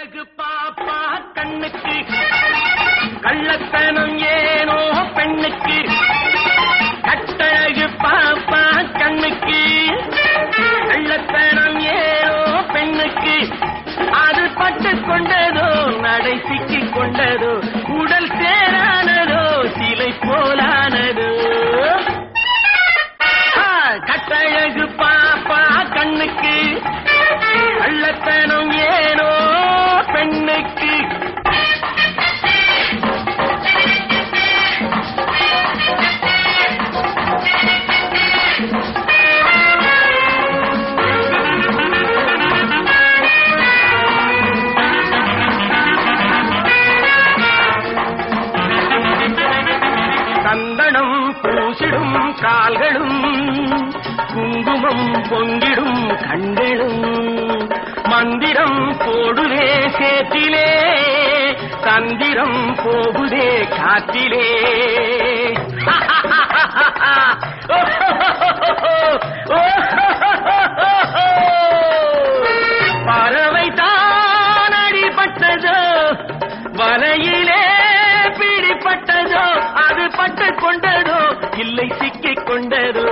அழகு பாப்பா கண்ணுக்கு. கள்ளத்தனம் ஏனோ பெண்ணுக்கு. கட்டழகு பாப்பா கண்ணுக்கு. கள்ளத்தனம் ஏனோ பெண்ணுக்கு. அது பட்டு கொண்டதோ நடை சிக்கி கொண்டதோ உடல் சேரானதோ சிலை போலானதோ. கட்டழகு பாப்பா கண்ணுக்கு. கள்ளத்தனம் ஏ பெண்ணுக்கு போடுதே சேத்திலே தந்திரம் போகுதே காற்றிலே. பறவை தான் அடிபட்டதோ வலையிலே பிடிப்பட்டதோ அது பட்டு கொண்டதோ இல்லை சிக்கிக் கொண்டதோ.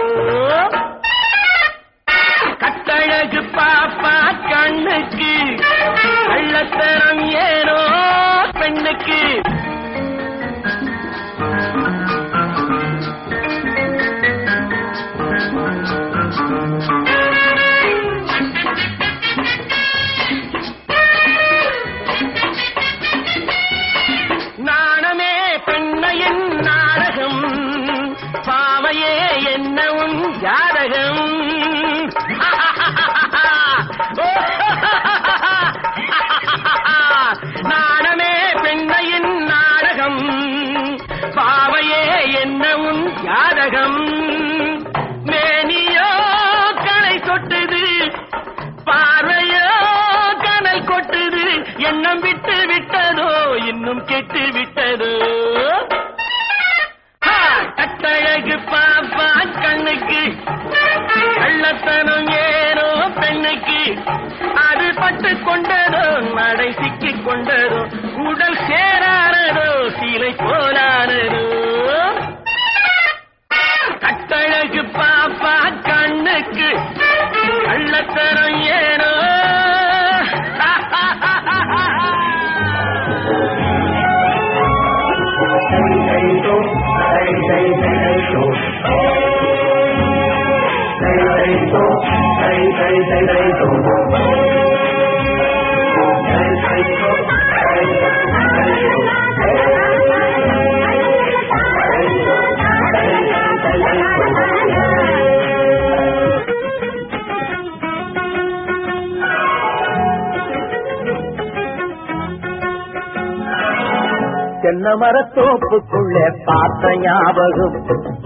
தென்னை மரத்தோப்புக்குள்ளே பார்த்த ஞாபகம்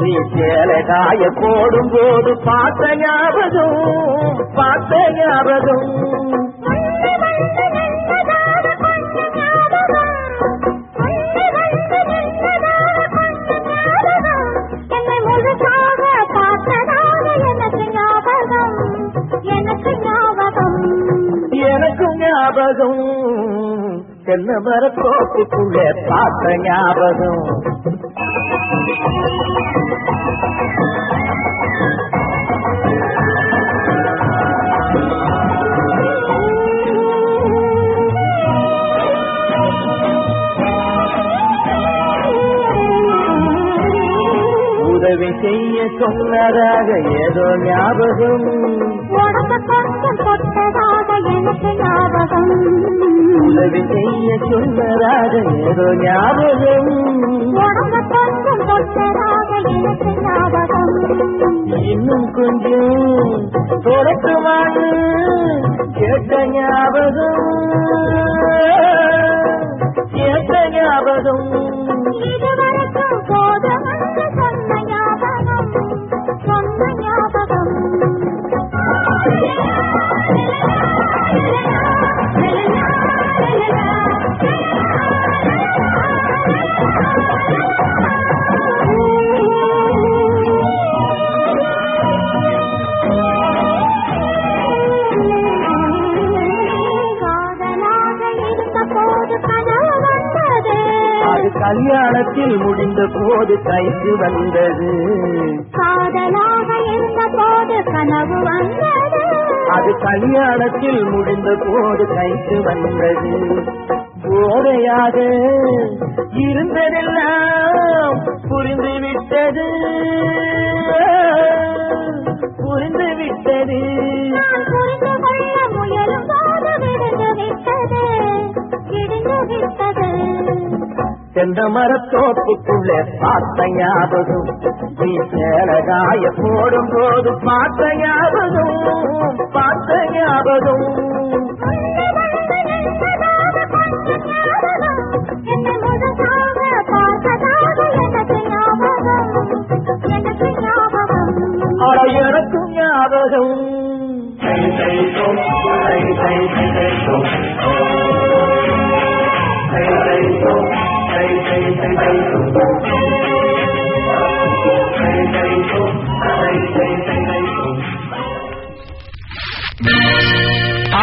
நீ சேலை காய போடும் போது பார்த்த ஞாபகம் பார்த்த ஞாபகம் எனக்கும் ஞாபகம் தென்னை மரத்தோப்புக்குள்ளே பார்த்த ஞாபகம். சொன்னதாக ஏதோ ஞாபகம். உடம்ப கொஞ்சம் தொட்டதாக எனக்கு ஞாபகம். உதவி செய்ய சொன்னதாக ஏதோ ஞாபகம். உடம்ப கொஞ்சம் தொட்டதாக எனக்கு ஞாபகம். இன்னும் கொஞ்சம் தொடக்குமாறு கேட்ட ஞாபகம். கேட்ட ஞாபகம். கல்யாணத்தில் முடிந்த போது கைக்கு வந்தது. காதலாக இருந்த போது கனவு வந்தது. அது கல்யாணத்தில் முடிந்த போது கைக்கு வந்தது. போதையாக இருந்ததெல்லாம் புரிந்து விட்டது. புரிந்து விட்டது. செந்த மரத்தோப்புக்குள்ளே பார்த்த ஞாபகம் நீ சேலகாய போடும் போது பார்த்த ஞாபகம். பார்த்த ஞாபகம் உன்னை வந்து நின்றதாக கொஞ்சம் ஞாபகம். என்னை முழுசாக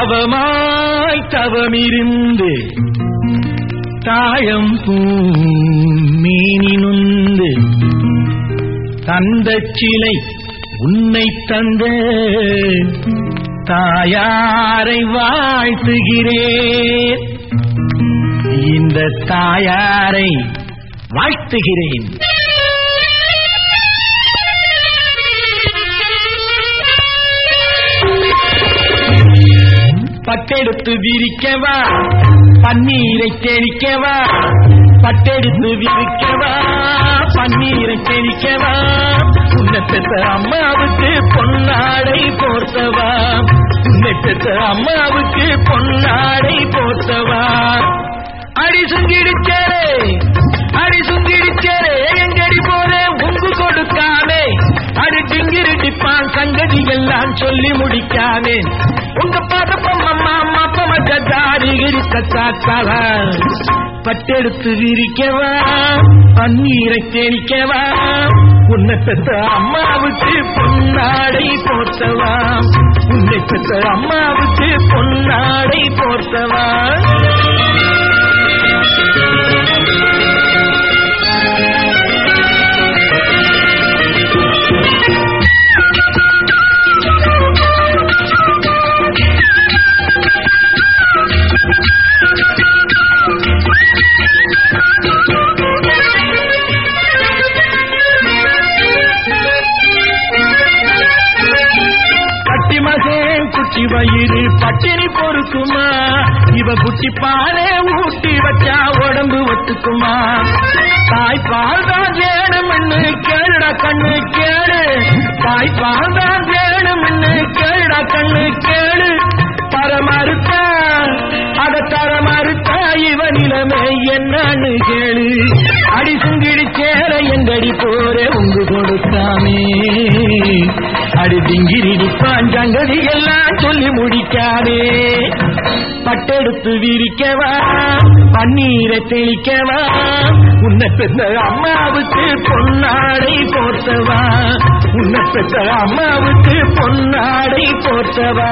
தவமாய் எனக்கு தாயம் எனக்கு ஞாபகம் தவமிருந்து மீனினுந்து தந்த சிலை உன்னை தந்த தாயாரை வாழ்த்துகிறேன். இந்த தாயாரை வாழ்த்துகிறேன். பட்டெடுத்து விரிக்கவா? பன்னீரை தெளிக்கவா பட்டெடுத்து விரிக்கவா? பன்னீரை தெளிக்கவா உன்னை பெற்ற அம்மாவுக்கு பொன்னாடை போர்த்தவா? உன்னை பெற்ற அம்மாவுக்கு பொன்னாடை போர்த்தவா? அடி சுங்கிடிச்சேரே அடி சுங்கிடிச்சேரே எங்கடி போறே உங்கு கொடுக்காமே? அடி டிங்கிரிடிப்பான் சங்கதி எல்லாம் சொல்லி முடிக்காமே உங்க பதப்பம் அம்மா மாப்பம கதாரி இருக்க பட்டெடுத்து விரிக்கவா? பன்னீரை தெளிக்கவா உன்னை பெற்ற அம்மாவுக்கு பொன்னாடை போர்த்தவா? உன்னை பெற்ற அம்மாவுக்கு பொன்னாடை போர்த்தவா? வயிறு பட்டினி பொறுக்குமா? இவ குட்டி பாலே ஊட்டி வச்சா உடம்பு ஒத்துக்குமா? தாய்ப்பால் தான் வேணும்னு கேளுடா கண்ணு கேளு. தாய்ப்பால் தான் வேணும்னு கேளுடா கண்ணு கேளு. தர மறுத்த அத தர மறுத்த இவ நிலைமை என்னன்னு கேளு அடி சுங்கிடி சேர எங்கடி போற உங்கு கொடுக்காமே அடி திங்கிரி பாஞ்சங்கதி எல்லாம் சொல்லி முடிக்காதே. பட்டெடுத்து விரிக்கவா பன்னீரை தெளிக்கவா உன்னை பெற்ற அம்மாவுக்கு பொன்னாடை போர்த்தவா. உன்னை பெற்ற அம்மாவுக்கு பொன்னாடை போர்த்தவா.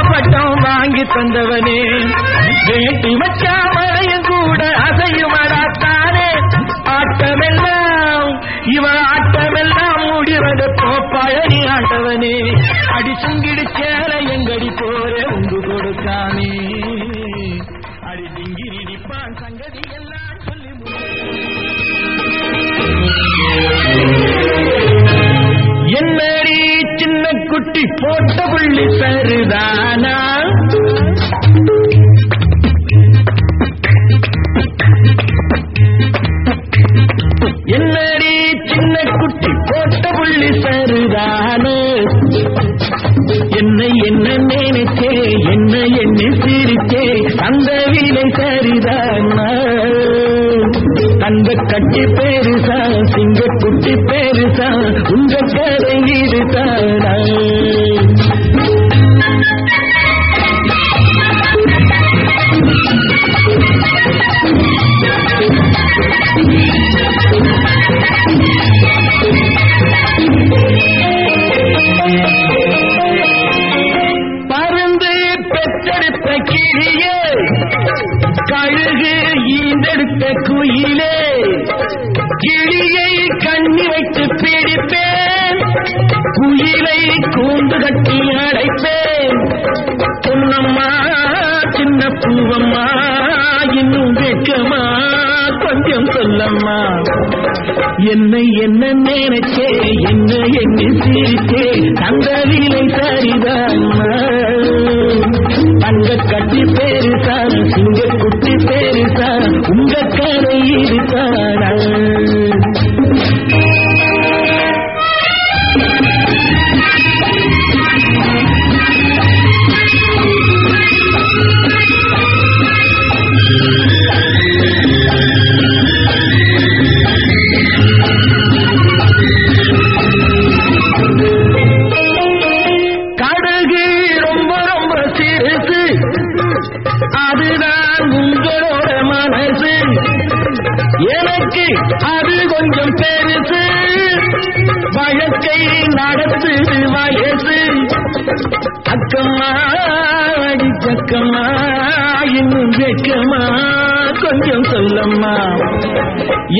பட்டம் வாங்கி தந்தவனே. வேட்டி வச்சா மழையும் கூட அசையுமடாத்தானே ஆட்டமெல்லாம் இவன் ஆட்டமெல்லாம் முடிவது போப்பாயணி ஆண்டவனே. அடி சுங்கிடு சேர எங்கடி போரே உண்டு கொடுத்தானே குட்டி போட்ட புள்ளி சருதானா என்ன என்ன நினைச்சே என்ன எண்ணி சிரிச்சே தந்த விலை சரிதான்மா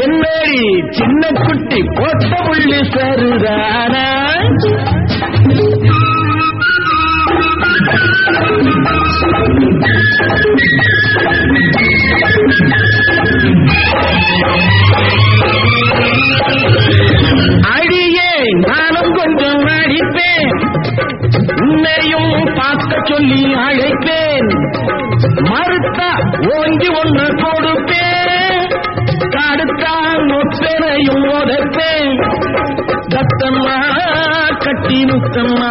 என்னடி சின்ன குட்டி கொட்ட புள்ளி சருதானா? அடியே நானும் கொஞ்சம் அடிப்பேன் உன்னையும் பார்க்க சொல்லி அழைப்பேன். மறுத்தா ஓங்கி ஒன்று கொடுப்பேன். கதையும் உதைப்பேன் தத்தம்மா கட்டி முத்தம்மா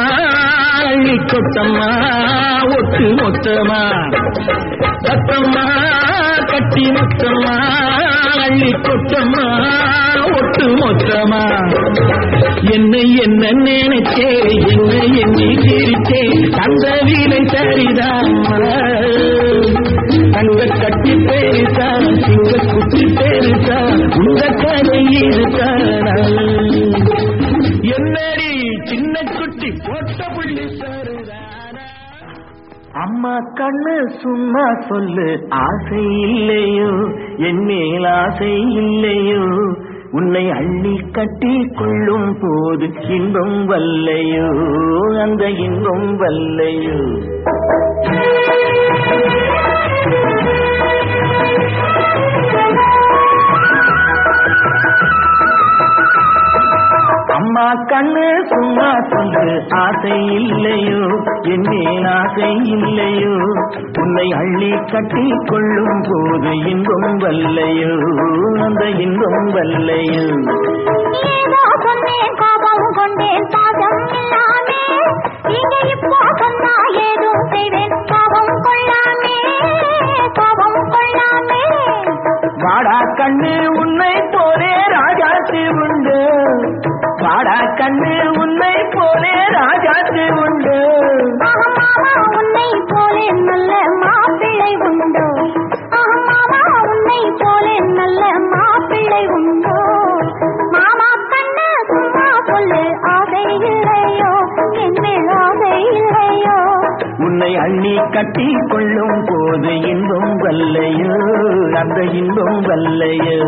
அள்ளி கொத்தம்மா ஒட்டு மொத்தமா தத்தம்மா கட்டி முத்தம்மா அள்ளி கொத்தம்மா ஒட்டு மொத்தமா என்னை என்ன நினைச்சே என்னை எண்ணி சிரிச்சே அந்த வீலை சரிதான். சும்மா கண்ணு சும்மா சொல்லு. ஆசை இல்லையோ? என் மேல் ஆசை இல்லையோ? உன்னை அள்ளி கட்டி கொள்ளும் போது இன்பம் வல்லையோ? அந்த இன்பம் வல்லையோ? அம்மா கண்ணு சும்மா சொல்லு. ஆசை இல்லையோ? என் மேல் ஆசை இல்லையோ? உன்னை அள்ளி கட்டி கொள்ளும் போது இன்பம் வல்லையோ? அந்த இன்பம் வல்லையோ? சொன்னேன் கோபம் உன்னை அள்ளி கட்டி கொள்ளும் போது இன்பம் வல்லையோ? அந்த இன்பம் வல்லையோ?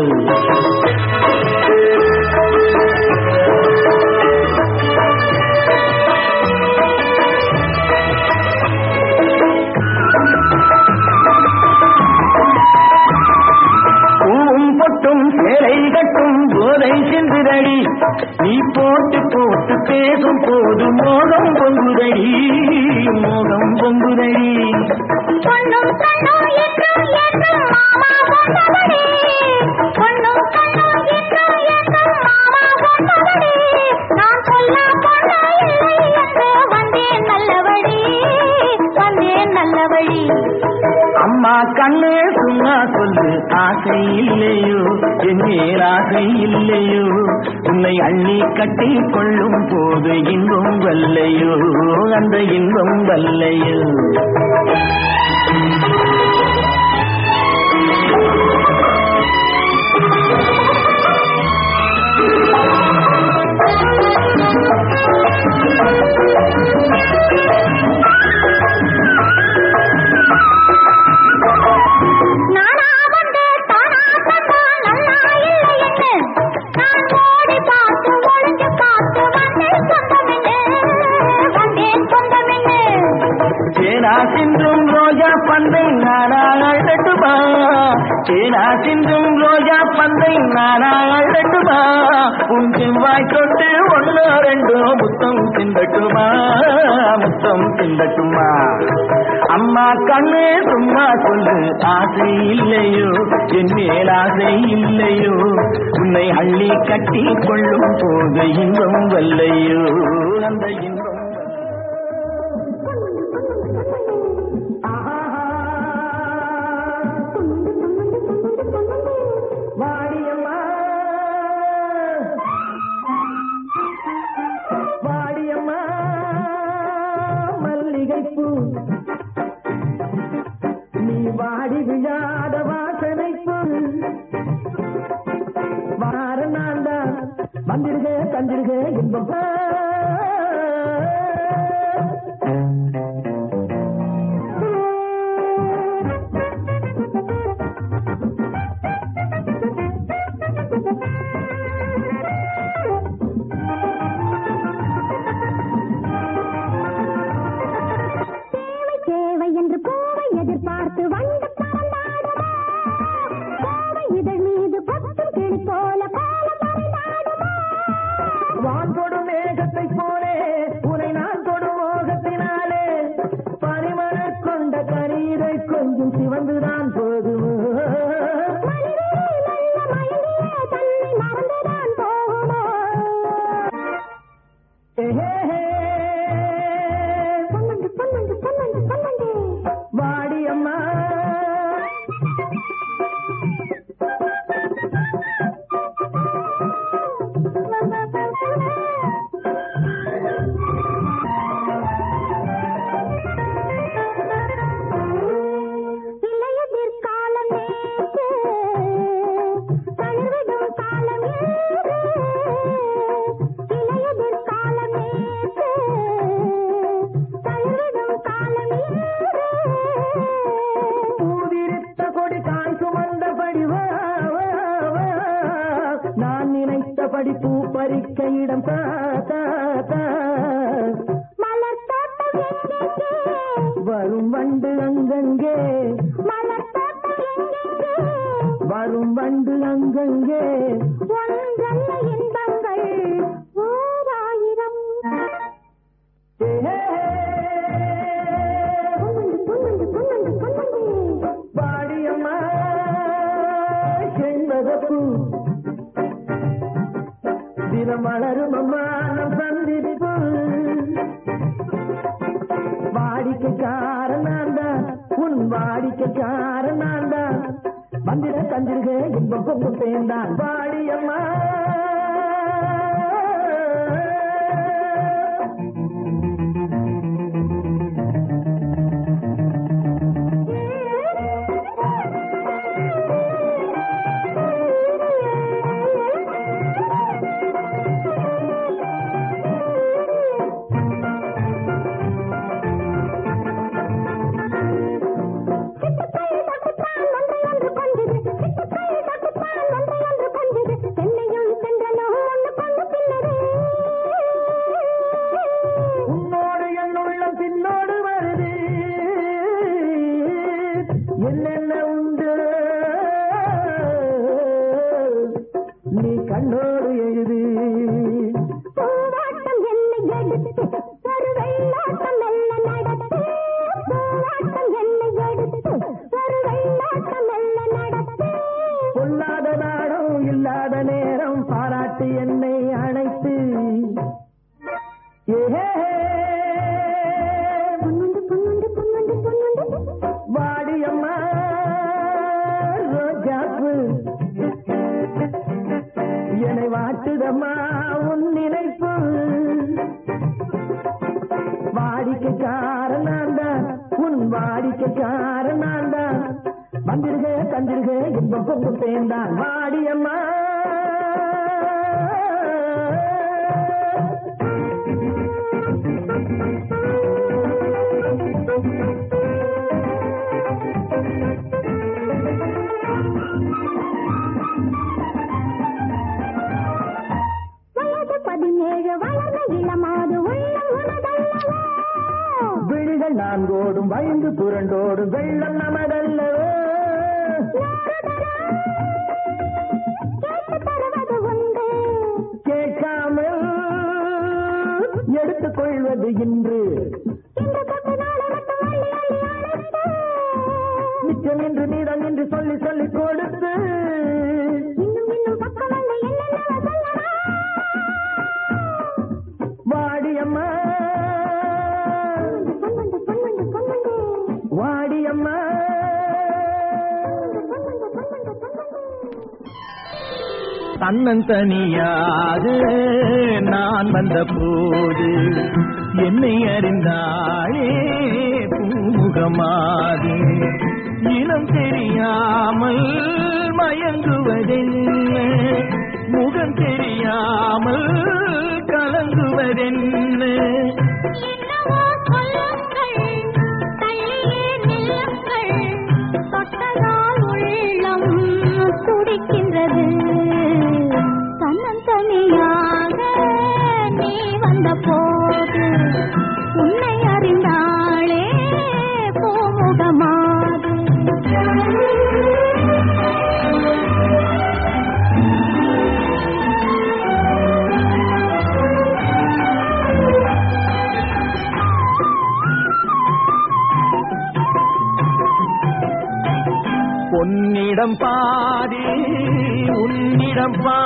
பூவும் பொட்டும் சேலை கட்டும் போதை சென்றுதடி நீ போட்டு பேசும் போது மோகம் பொங்குதடி மோகம் பொங்குதடி. அம்மா கண்ணே சும்மா சொல்லு ஆசை இல்லையோ? என் மேல் ஆசை இல்லையோ? உன்னை அள்ளி கட்டி கொள்ளும் போது இன்பம் வல்லையோ அந்த இன்பம் வல்லையோ. கொஞ்சம் வாய்க்கொண்டு ஒன்னோ ரெண்டோ முத்தம் திண்டட்டுமா முத்தம் திண்டட்டுமா அம்மா கண்ணு சும்மா சொல்லு ஆசை இல்லையோ? என் மேல் ஆசை இல்லையோ? உன்னை அள்ளி கட்டி கொள்ளும் போது இன்பம் வல்லையோ? அந்த புக்கு தேந்தான் தன்னந்தனியாது. நான் வந்த போது என்னை அறிந்தாளே பூமுகமாது இனம் தெரியாமல் மயங்குவதென்ன? முகம் தெரியாமல் கலங்குவதென்ன? என்னிடம் பாதி உன்னிடம் பாதி.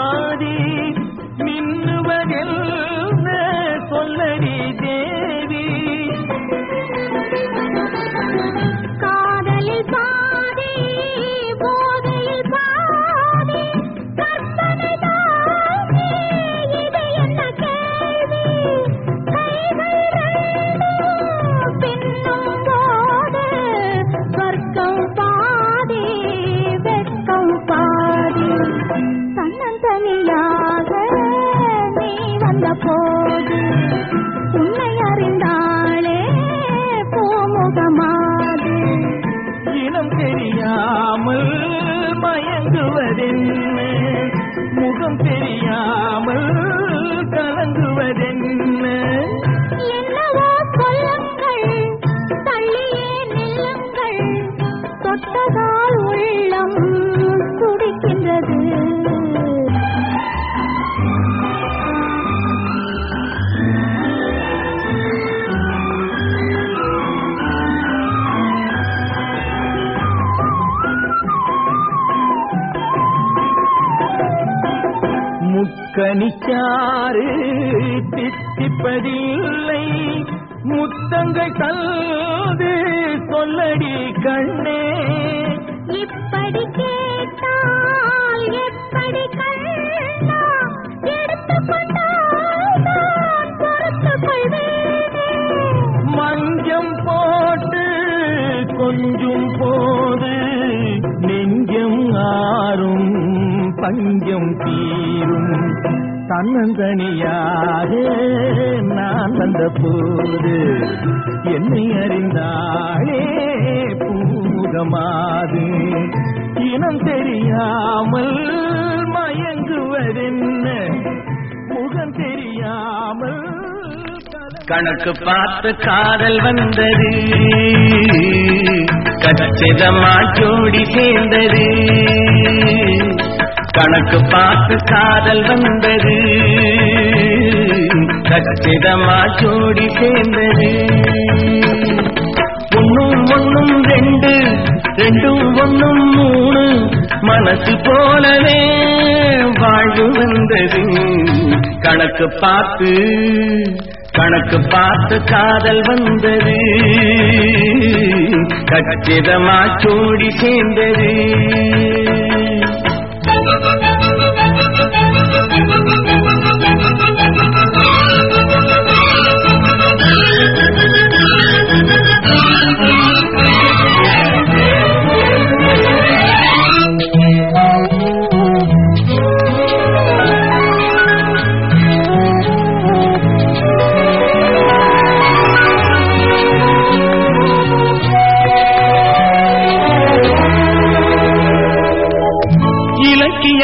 பஞ்சம் தீரும். தன்னந்தனியாக நான் வந்த போது என்னை அறிந்தாளே பூமுகமாது. இனம் தெரியாமல் மயங்குவதென்ன? முகம் தெரியாமல் கணக்கு பார்த்து காதல் வந்தது. கச்சிதமா ஜோடி சேர்ந்தது. கணக்கு பார்த்து காதல் வந்தது. கச்சிதமா ஜோடி சேர்ந்தது. ஒன்னும் ஒன்னும் ரெண்டு ரெண்டும் ஒன்னும் மூணு மனசு போலவே வாழ்வு வந்தது. கணக்கு பார்த்து கணக்கு பார்த்து காதல் வந்தது. கச்சிதமா ஜோடி சேர்ந்தது.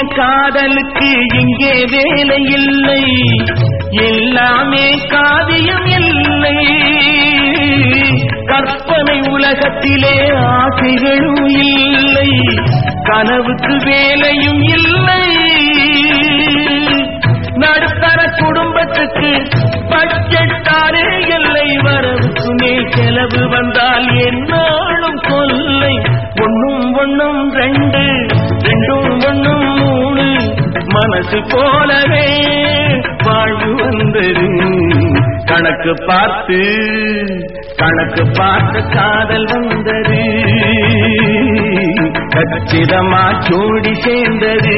காதலுக்கு இங்கே வேலை இல்லை. எல்லாமே காவியம் இல்லை. கற்பனை உலகத்திலே ஆசைகளும் இல்லை. கனவுக்கு வேலையும் இல்லை. நடுத்தர குடும்பத்துக்கு பட்ஜெட்டாரே எல்லை வரவுக்குமே செலவு வந்தால் என்னாலும் கொல்லை. ஒன்னும் ஒன்னும் ரெண்டு ரெண்டும் ஒன்னும் மனசு போலவே வாழ்வு வந்தது. கணக்கு பார்த்து கணக்கு பார்த்து காதல் வந்தது. கச்சிதமா ஜோடி சேர்ந்தது.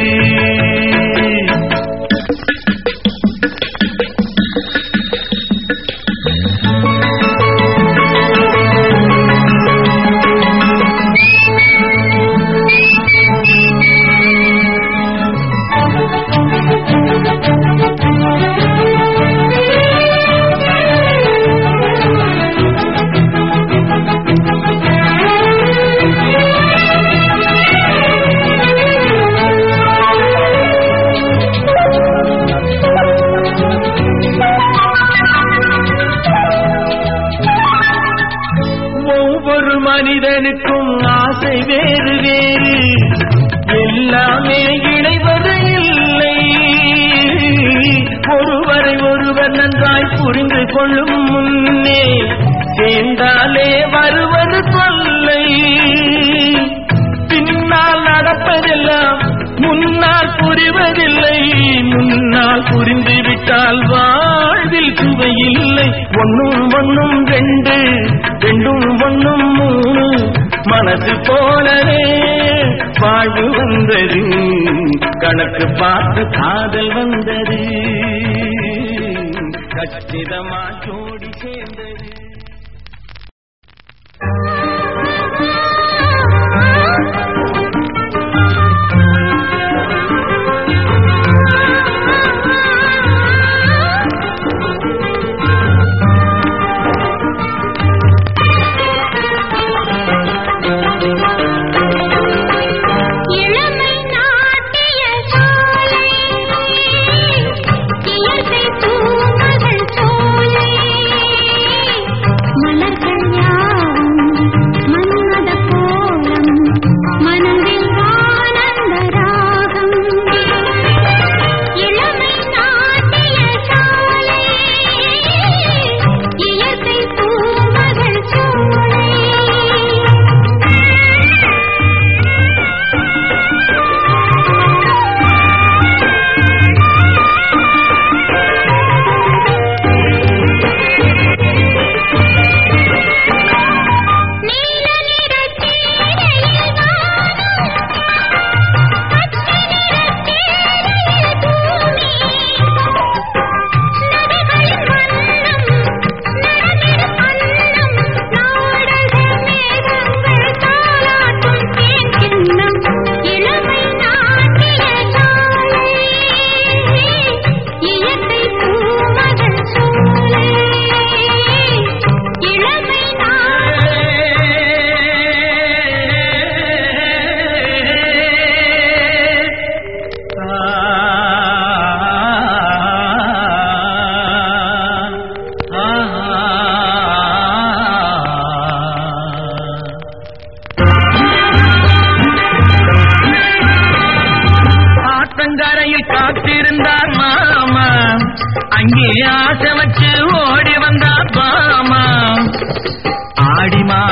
கொள்ளும் முன்னே சேர்ந்தாலே வருவது தொல்லை. பின்னால் நடப்பதெல்லாம் முன்னால் புரிவதில்லை. முன்னால் புரிந்துவிட்டால் வாழ்வில் சுவையில்லை. ஒன்னும் ஒன்னும் ரெண்டு ரெண்டும் ஒன்னும் மூணு. மனசு போலவே வாழ்வு வந்தது. கணக்கு பார்த்து காதல் வந்தது. கச்சிதமா ஜோடி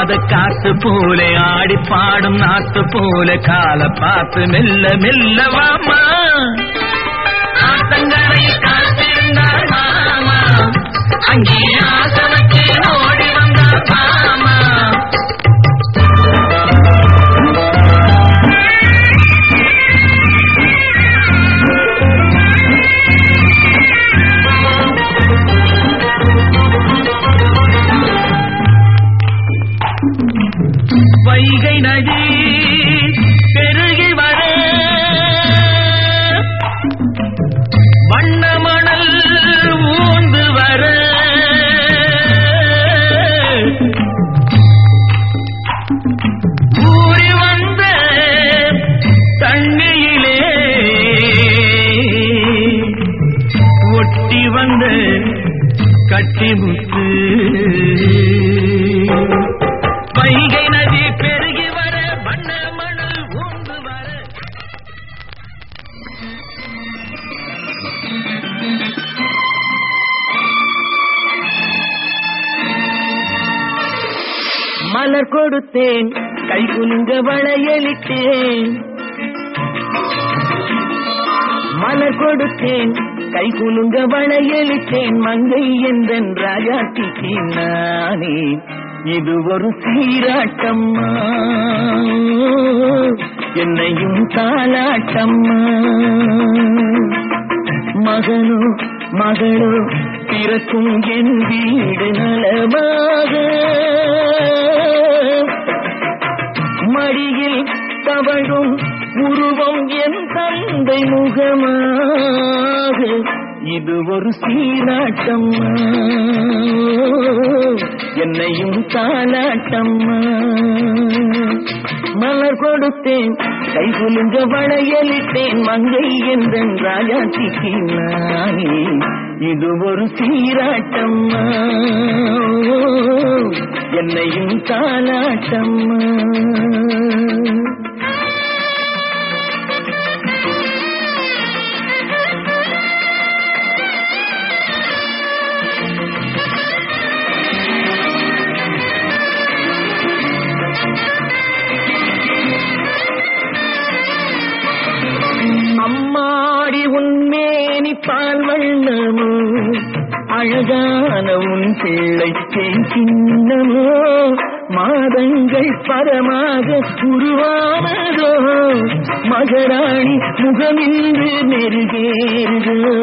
ஆடி காத்து போல ஆடி பாடும் நாத்து போல கால பார்த்து மெல்ல மெல்ல வாமா. ஆத்தங்கரையில் காத்திருந்தார் மாமா. அங்கே ஆசனத்தில் ஓடி வந்தார் மாமா. கொடுத்தேன். கை குலுங்க வளையலிட்டேன் மங்கை எந்தன் ராஜாட்டிக்கு நானே இது ஒரு சீராட்டம்மா. என்னையும் தாலாட்டம்மா மகனோ மகளோ பிறக்கும் என் வீடு நலமாக. மடியில் தவழும் உருவம் என் தந்தை முகமாக. இது ஒரு சீராட்டம்மா என்னையும் தாலாட்டம் மலர் கொடுத்தேன் கை குலுங்க வளையலிட்டேன் மங்கை என்றன் ராஜாத்திக்கு நானே இது ஒரு சீராட்டம் என்னையும் தாலாட்டம்மா அம்மாடி உன்மேனி பால் வண்ணமோ அழகான உன் பிள்ளை சின்னமோ மாதங்கள் பரமாக உருவானதோ மகராணி முகமின்று நெருகேறுதோ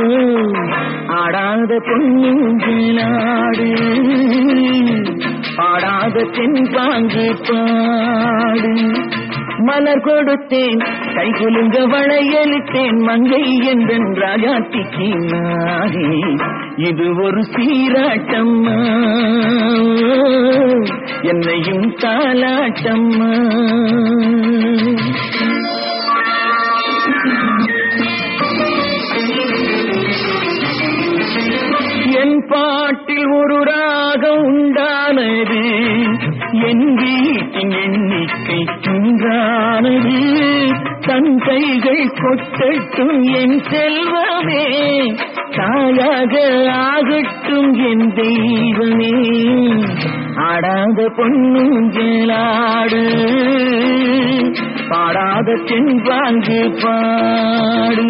ஆடாத பொன்னுங்களாடு பாடாத தென்பாங்கு பாடு. மலர் கொடுத்தேன் கை குலுங்க வளையலிட்டேன் மங்கை என்றன் ராஜாத்திக்கு நானே இது ஒரு சீராட்டம்மா. என்னையும் தாலாட்டம்மா என் பாட்டில் ஒரு ராகம் உண்டானது. என் வீட்டின் எண்ணிக்கை உண்டானது தன் கைகள் கொட்டட்டும் என் செல்வமே. தாயாக ஆகட்டும் என் தெய்வமே. ஆடாத பொண்ணுங்களாடு பாடாத தென்பாங்கு பாடு.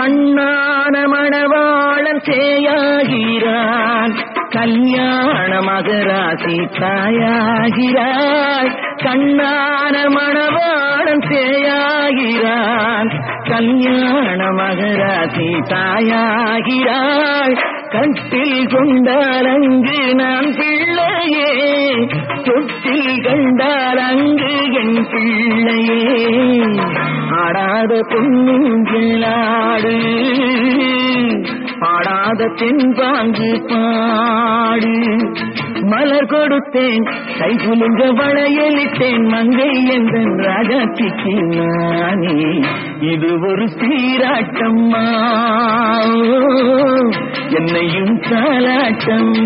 கண்ணான மணவாளன் சேயாகிறான் கல்யாண மகராசி தாயாகிறாய் கண்ணான மணவாளன் சேயாகிறான் கல்யாண மகராசி தாயாகிறாய் கட்டில் கொண்டால் நான் பிள்ளையே தொட்டில் கண்டால் அங்கு என் பிள்ளையே. ஆடாத பொண்ணுங்களாடு பாடாத தென்பாங்கு பாடு. மலர் கொடுத்தேன் கை குலுங்க வளையலிட்டேன் மங்கை எந்தன் ராஜாத்திக்கு நானே. இது ஒரு சீராட்டம்மா. என்னையும் தாலாட்டம்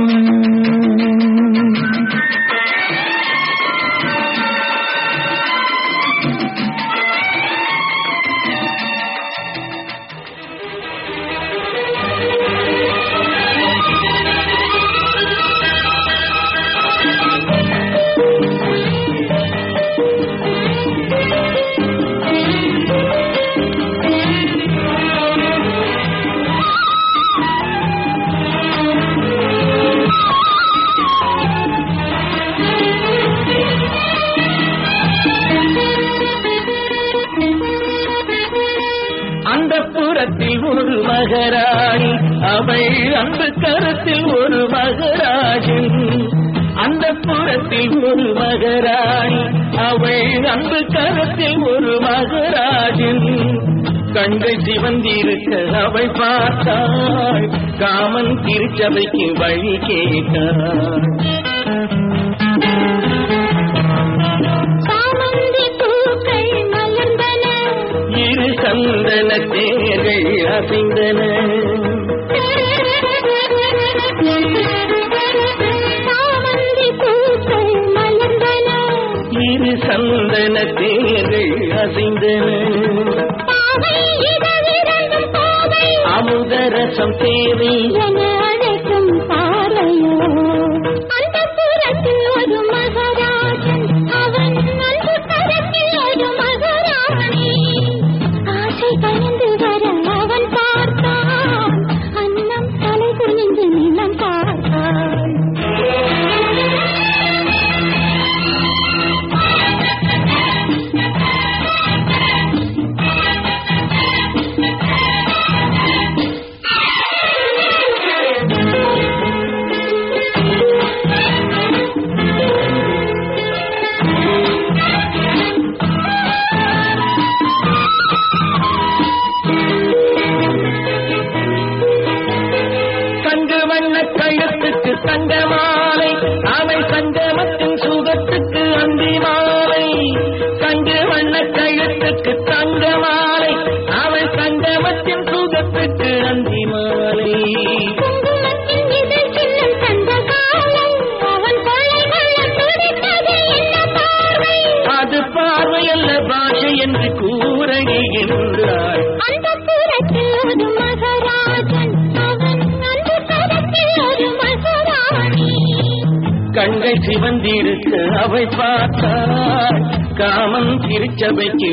அந்த புறத்தில் ஒரு மகராணி. அவள் அந்த கருத்தில் ஒரு மகராஜன். அந்த புறத்தில் ஒரு மகராணி. அவள் அந்த கருத்தில் ஒரு மகராஜன். கண்கள் சிவந்திருக்க அவள் பார்த்தாள். காமன் திருச்சபைக்கு வழி கேட்டாள். சந்தன தேர்கள் அசைந்தன. இரு சந்தன தேர்கள் அசைந்தன. அமுதரசம் தேவை. என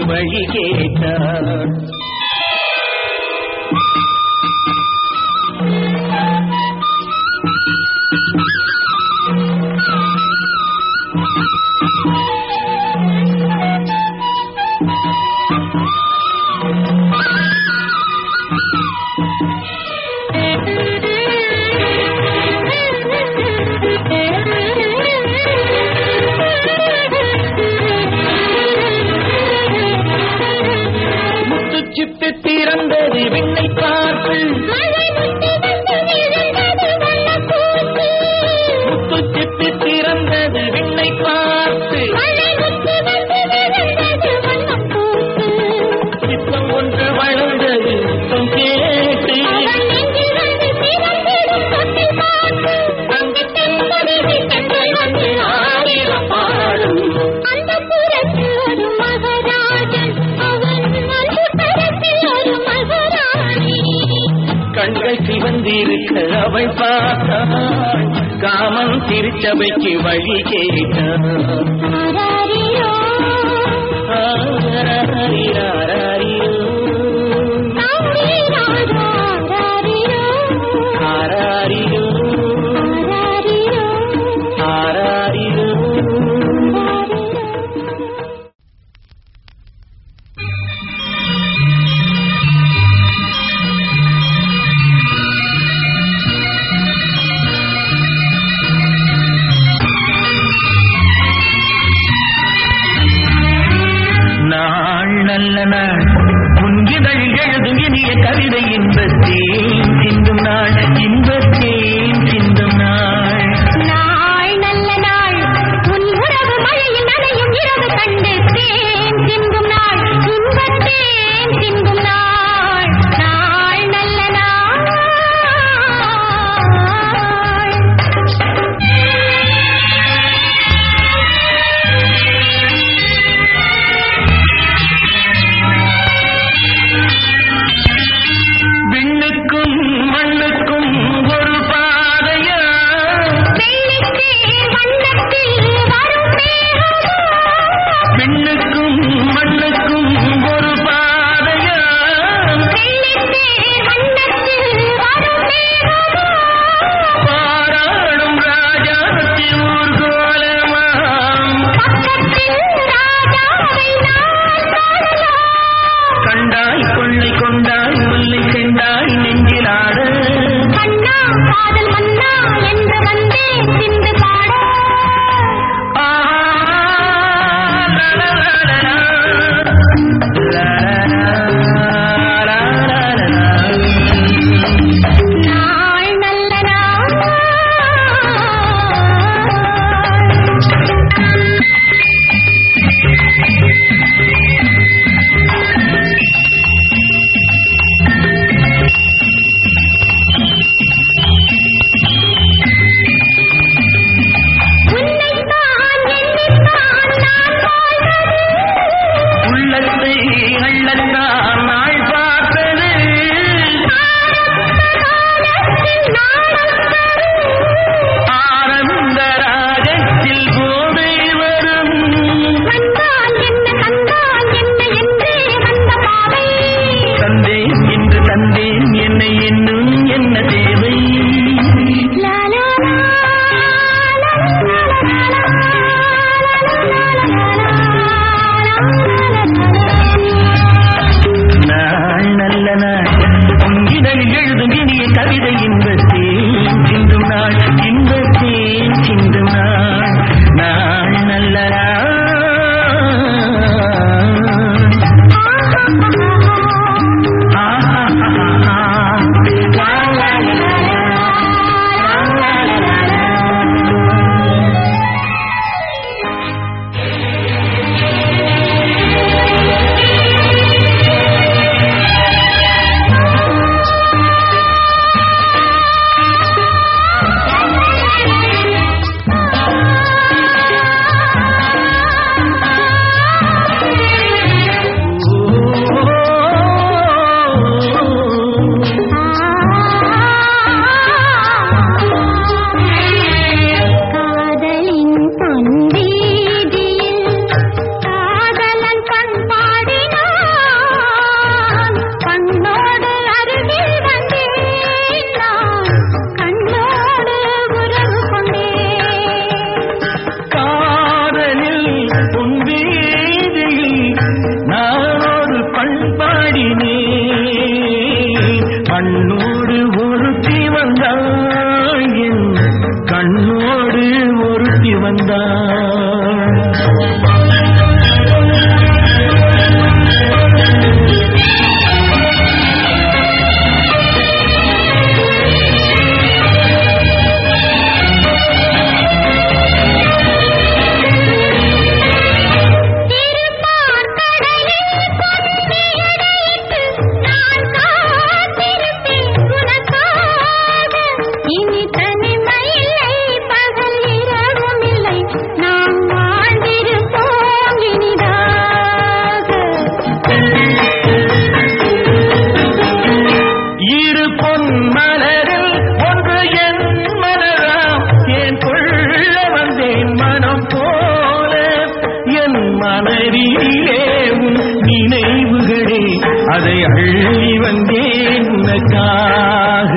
வழி கேட்டார் அதை அள்ளி வந்தேன் உனக்காக.